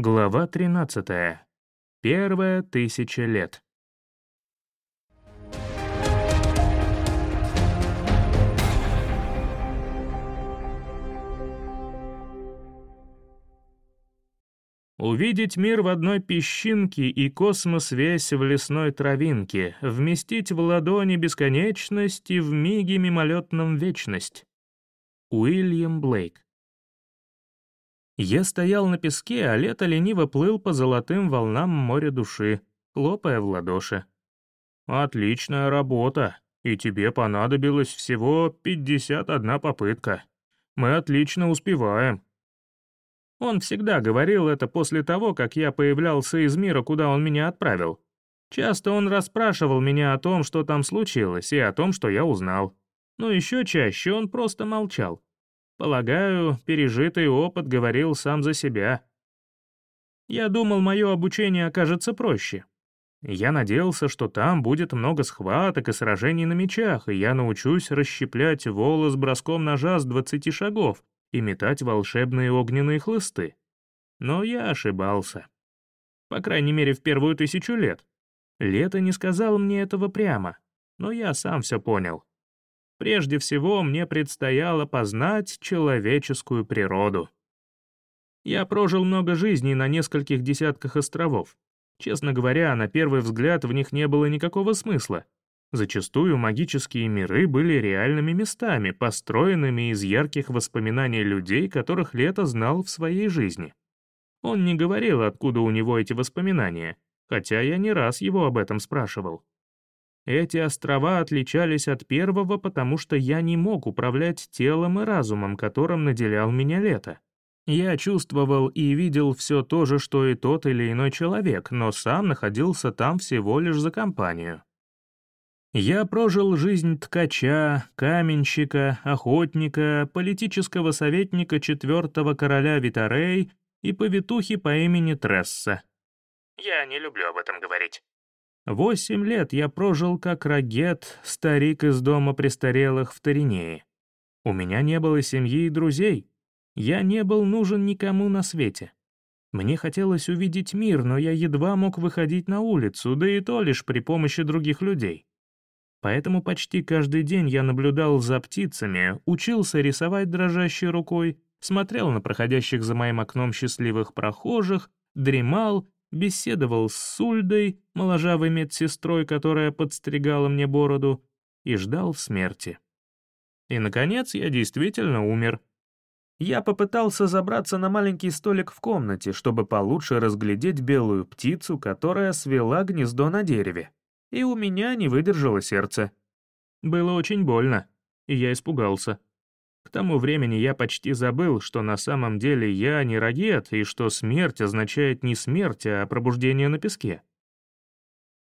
Глава 13. Первая тысяча лет. Увидеть мир в одной песчинке и космос весь в лесной травинке, вместить в ладони бесконечность и в миге мимолетном вечность. Уильям Блейк. Я стоял на песке, а лето лениво плыл по золотым волнам моря души, хлопая в ладоши. «Отличная работа, и тебе понадобилось всего 51 попытка. Мы отлично успеваем». Он всегда говорил это после того, как я появлялся из мира, куда он меня отправил. Часто он расспрашивал меня о том, что там случилось, и о том, что я узнал. Но еще чаще он просто молчал. Полагаю, пережитый опыт говорил сам за себя. Я думал, мое обучение окажется проще. Я надеялся, что там будет много схваток и сражений на мечах, и я научусь расщеплять волос броском ножа с 20 шагов и метать волшебные огненные хлысты. Но я ошибался. По крайней мере, в первую тысячу лет. Лето не сказал мне этого прямо, но я сам все понял. Прежде всего, мне предстояло познать человеческую природу. Я прожил много жизней на нескольких десятках островов. Честно говоря, на первый взгляд в них не было никакого смысла. Зачастую магические миры были реальными местами, построенными из ярких воспоминаний людей, которых Лето знал в своей жизни. Он не говорил, откуда у него эти воспоминания, хотя я не раз его об этом спрашивал. Эти острова отличались от первого, потому что я не мог управлять телом и разумом, которым наделял меня лето. Я чувствовал и видел все то же, что и тот или иной человек, но сам находился там всего лишь за компанию. Я прожил жизнь ткача, каменщика, охотника, политического советника четвертого короля Витарей и повитухи по имени Тресса. Я не люблю об этом говорить. Восемь лет я прожил как рагет, старик из дома престарелых в Таринее. У меня не было семьи и друзей. Я не был нужен никому на свете. Мне хотелось увидеть мир, но я едва мог выходить на улицу, да и то лишь при помощи других людей. Поэтому почти каждый день я наблюдал за птицами, учился рисовать дрожащей рукой, смотрел на проходящих за моим окном счастливых прохожих, дремал беседовал с Сульдой, моложавой медсестрой, которая подстригала мне бороду, и ждал смерти. И, наконец, я действительно умер. Я попытался забраться на маленький столик в комнате, чтобы получше разглядеть белую птицу, которая свела гнездо на дереве. И у меня не выдержало сердце. Было очень больно, и я испугался. К тому времени я почти забыл, что на самом деле я не рагет, и что смерть означает не смерть, а пробуждение на песке.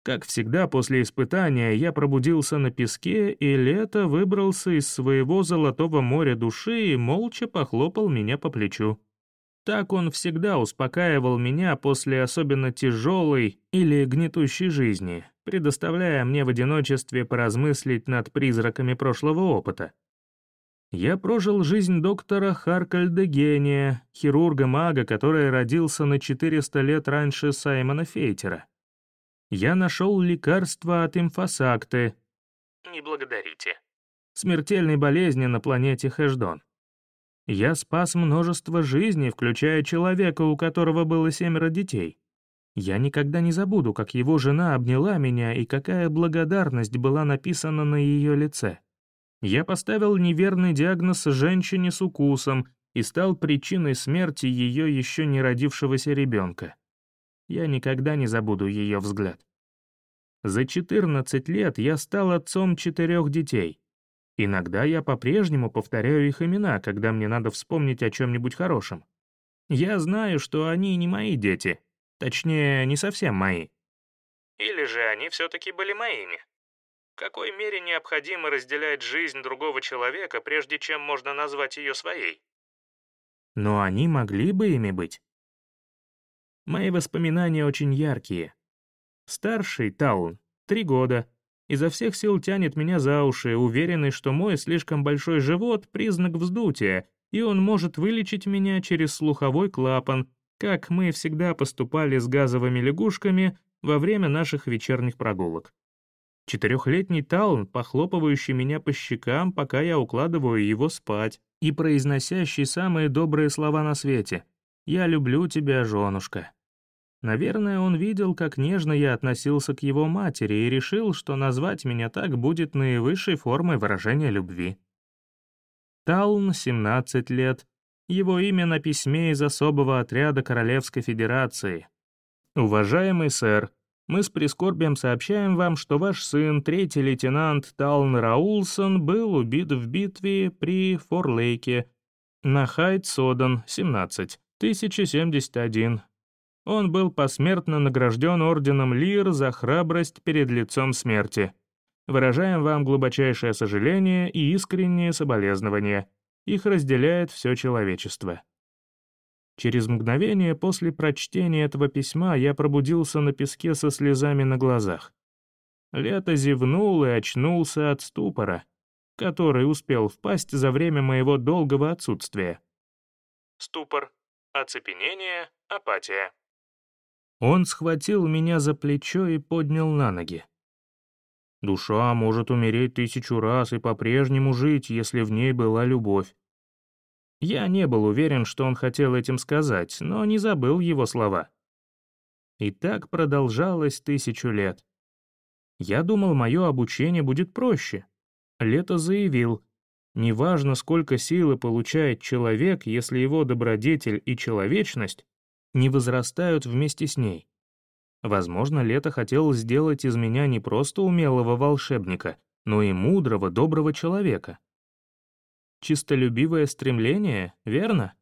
Как всегда, после испытания я пробудился на песке, и лето выбрался из своего золотого моря души и молча похлопал меня по плечу. Так он всегда успокаивал меня после особенно тяжелой или гнетущей жизни, предоставляя мне в одиночестве поразмыслить над призраками прошлого опыта. Я прожил жизнь доктора Харкальда Гения, хирурга-мага, который родился на 400 лет раньше Саймона Фейтера. Я нашел лекарство от имфасакты. Не благодарите. Смертельной болезни на планете Хэшдон. Я спас множество жизней, включая человека, у которого было семеро детей. Я никогда не забуду, как его жена обняла меня и какая благодарность была написана на ее лице. Я поставил неверный диагноз женщине с укусом и стал причиной смерти ее еще не родившегося ребенка. Я никогда не забуду ее взгляд. За 14 лет я стал отцом четырех детей. Иногда я по-прежнему повторяю их имена, когда мне надо вспомнить о чем-нибудь хорошем. Я знаю, что они не мои дети, точнее, не совсем мои. Или же они все-таки были моими. В какой мере необходимо разделять жизнь другого человека, прежде чем можно назвать ее своей? Но они могли бы ими быть. Мои воспоминания очень яркие. Старший, Таун, три года, изо всех сил тянет меня за уши, уверенный, что мой слишком большой живот — признак вздутия, и он может вылечить меня через слуховой клапан, как мы всегда поступали с газовыми лягушками во время наших вечерних прогулок. Четырехлетний Таун, похлопывающий меня по щекам, пока я укладываю его спать, и произносящий самые добрые слова на свете. «Я люблю тебя, женушка». Наверное, он видел, как нежно я относился к его матери и решил, что назвать меня так будет наивысшей формой выражения любви. Таун, 17 лет, его имя на письме из особого отряда Королевской Федерации. «Уважаемый сэр, мы с прискорбием сообщаем вам, что ваш сын, третий лейтенант Талн Раулсон, был убит в битве при Форлейке на Хайт-Содан, 17, 1071. Он был посмертно награжден орденом Лир за храбрость перед лицом смерти. Выражаем вам глубочайшее сожаление и искреннее соболезнование. Их разделяет все человечество. Через мгновение после прочтения этого письма я пробудился на песке со слезами на глазах. Лето зевнул и очнулся от ступора, который успел впасть за время моего долгого отсутствия. Ступор, оцепенение, апатия. Он схватил меня за плечо и поднял на ноги. Душа может умереть тысячу раз и по-прежнему жить, если в ней была любовь. Я не был уверен, что он хотел этим сказать, но не забыл его слова. И так продолжалось тысячу лет. Я думал, мое обучение будет проще. Лето заявил, неважно, сколько силы получает человек, если его добродетель и человечность не возрастают вместе с ней. Возможно, Лето хотел сделать из меня не просто умелого волшебника, но и мудрого, доброго человека. Чистолюбивое стремление, верно?